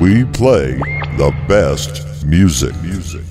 We play the best music. Music.